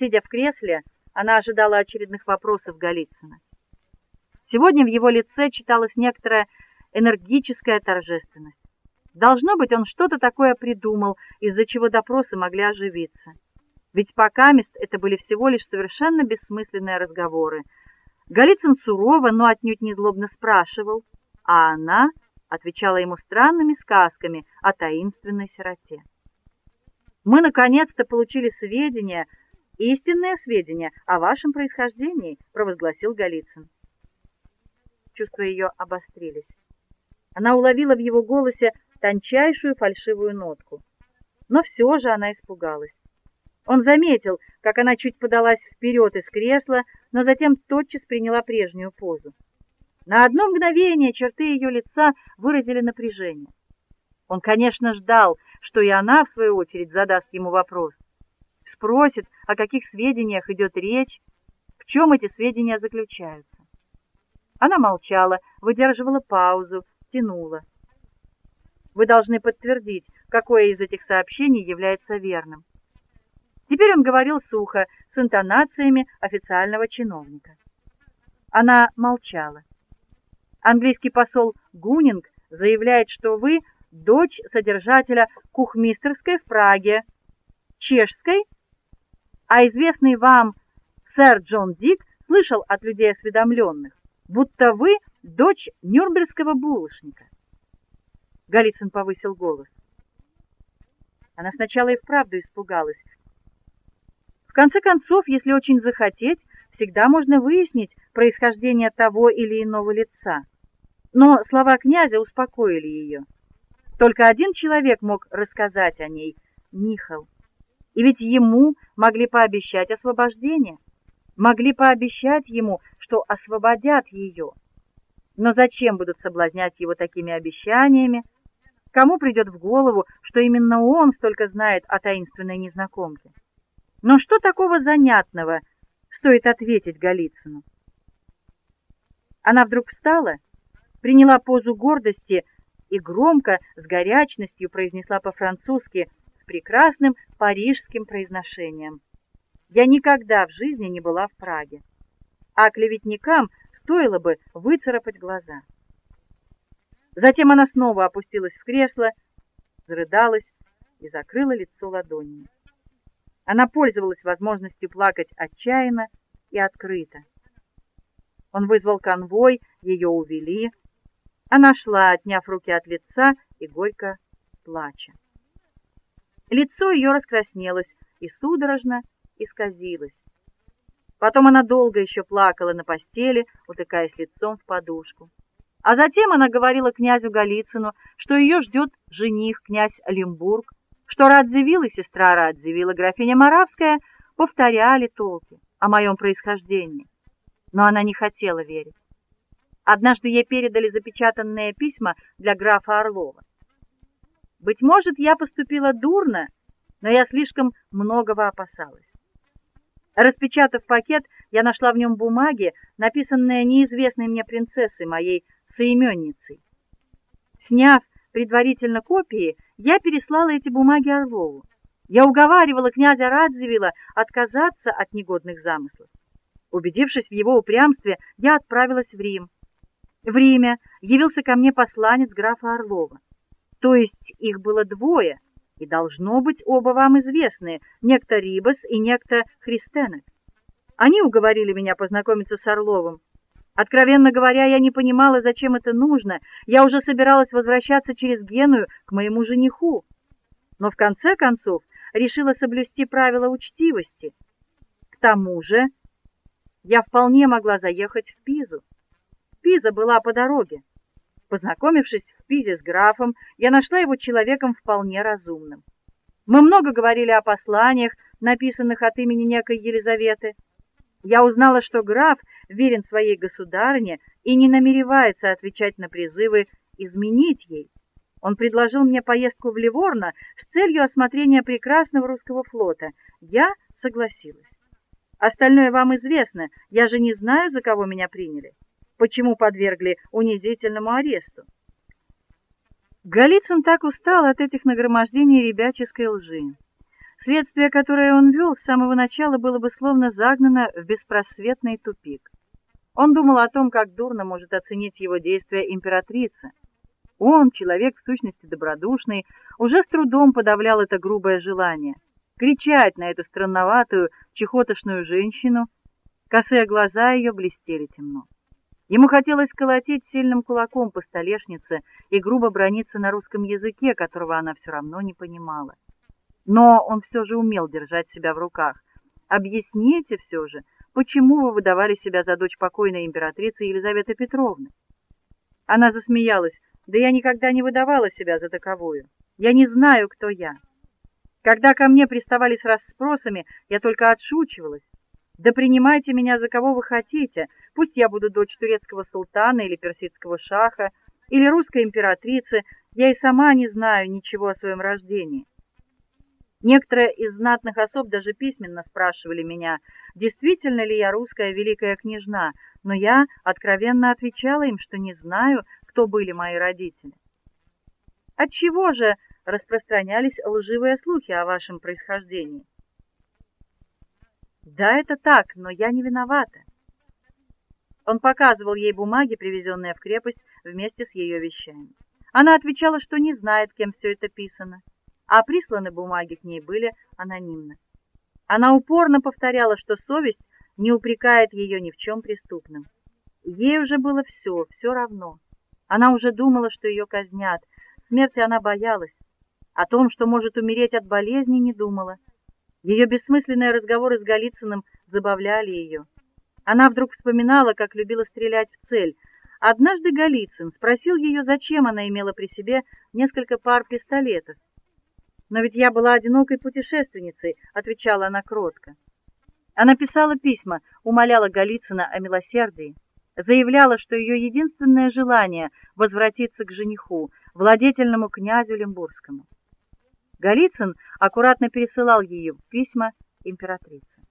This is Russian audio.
Сидя в кресле, она ожидала очередных вопросов Голицына. Сегодня в его лице читалась некоторая энергическая торжественность. Должно быть, он что-то такое придумал, из-за чего допросы могли оживиться. Ведь пока мест это были всего лишь совершенно бессмысленные разговоры. Голицын сурово, но отнюдь не злобно спрашивал, а она отвечала ему странными сказками о таинственной сироте. Мы наконец-то получили сведения, истинные сведения о вашем происхождении, провозгласил Голицын. Чувства ее обострились. Она уловила в его голосе тончайшую фальшивую нотку. Но все же она испугалась. Он заметил, как она чуть подалась вперед из кресла, но затем тотчас приняла прежнюю позу. На одно мгновение черты ее лица выразили напряжение. Он, конечно, ждал, что и она в свою очередь задаст ему вопрос. Спросит, о каких сведениях идет речь, в чем эти сведения заключаются. Она молчала, выдерживала паузу, тянула. Вы должны подтвердить, какое из этих сообщений является верным. Теперь он говорил сухо, с интонациями официального чиновника. Она молчала. Английский посол Гунинг заявляет, что вы дочь содержателя кухмистерской в Праге, чешской, а известный вам сэр Джон Дик слышал от людей осведомленных, будто вы дочь нюрнбергского булочника. Голицын повысил голос. Она сначала и вправду испугалась. В конце концов, если очень захотеть, всегда можно выяснить происхождение того или иного лица. Но слова князя успокоили ее. Только один человек мог рассказать о ней Михал. И ведь ему могли пообещать освобождение, могли пообещать ему, что освободят ее. Но зачем будут соблазнять его такими обещаниями? Кому придет в голову, что именно он столько знает о таинственной незнакомке? Но что такого занятного стоит ответить Голицыну? Она вдруг встала, приняла позу гордости и громко, с горячностью произнесла по-французски прекрасным парижским произношением: "Я никогда в жизни не была в Праге, а клеветникам стоило бы выцарапать глаза". Затем она снова опустилась в кресло, зарыдалась и закрыла лицо ладонями. Она пользовалась возможностью плакать отчаянно и открыто. Он вызвал конвой, ее увели, она шла, отняв руки от лица и горько плача. Лицо ее раскраснелось и судорожно исказилось. Потом она долго еще плакала на постели, утыкаясь лицом в подушку. А затем она говорила князю Голицыну, что ее ждет жених князь Олимбург, что Радзивилл сестра Радзивилла графиня Моравская повторяли толки о моем происхождении. Но она не хотела верить. Однажды ей передали запечатанные письма для графа Орлова. Быть может, я поступила дурно, но я слишком многого опасалась. Распечатав пакет, я нашла в нем бумаги, написанные неизвестной мне принцессой, моей соименницей. Сняв предварительно копии, я переслала эти бумаги Орлову. Я уговаривала князя Радзивилла отказаться от негодных замыслов. Убедившись в его упрямстве, я отправилась в Рим. В Риме явился ко мне посланец графа Орлова. То есть их было двое, и должно быть оба вам известны, некто Рибас и некто Христенок. Они уговорили меня познакомиться с Орловым. Откровенно говоря, я не понимала, зачем это нужно. Я уже собиралась возвращаться через Геную к моему жениху. Но в конце концов решила соблюсти правила учтивости. К тому же, я вполне могла заехать в Пизу. Пиза была по дороге. Познакомившись в Пизе с графом, я нашла его человеком вполне разумным. Мы много говорили о посланиях, написанных от имени некой Елизаветы. Я узнала, что граф верен своей государыне и не намеревается отвечать на призывы изменить ей. Он предложил мне поездку в Ливорно с целью осмотрения прекрасного русского флота. Я согласилась. Остальное вам известно. Я же не знаю, за кого меня приняли почему подвергли унизительному аресту. Голицын так устал от этих нагромождений ребяческой лжи. Следствие, которое он вел с самого начала, было бы словно загнано в беспросветный тупик. Он думал о том, как дурно может оценить его действия императрица. Он, человек в сущности добродушный, уже с трудом подавлял это грубое желание кричать на эту странноватую, чехотошную женщину. Косые глаза ее блестели темно. Ему хотелось колотить сильным кулаком по столешнице и грубо браниться на русском языке, которого она все равно не понимала. Но он все же умел держать себя в руках. Объясните все же, почему вы выдавали себя за дочь покойной императрицы Елизаветы Петровны? Она засмеялась. Да я никогда не выдавала себя за таковую. Я не знаю, кто я. Когда ко мне приставали с расспросами, я только отшучивалась. Да принимайте меня за кого вы хотите. Пусть я буду дочь турецкого султана или персидского шаха, или русской императрицы, я и сама не знаю ничего о своем рождении. Некоторые из знатных особ даже письменно спрашивали меня, действительно ли я русская великая княжна, но я откровенно отвечала им, что не знаю, кто были мои родители. Отчего же распространялись лживые слухи о вашем происхождении. Да, это так, но я не виновата. Он показывал ей бумаги, привезенные в крепость вместе с ее вещами. Она отвечала, что не знает, кем все это писано, а присланы бумаги к ней были анонимно. Она упорно повторяла, что совесть не упрекает ее ни в чем преступном. Ей уже было все, все равно. Она уже думала, что ее казнят. Смерти она боялась. О том, что может умереть от болезни, не думала. Ее бессмысленные разговоры с Голицыным забавляли ее. Она вдруг вспоминала, как любила стрелять в цель. Однажды Голицын спросил ее, зачем она имела при себе несколько пар пистолетов. "Но ведь я была одинокой путешественницей", отвечала она кротко. Она писала письма, умоляла Голицына о милосердии, заявляла, что ее единственное желание возвратиться к жениху, владетельному князю Лембургскому. Голицын аккуратно пересылал ее письма императрице.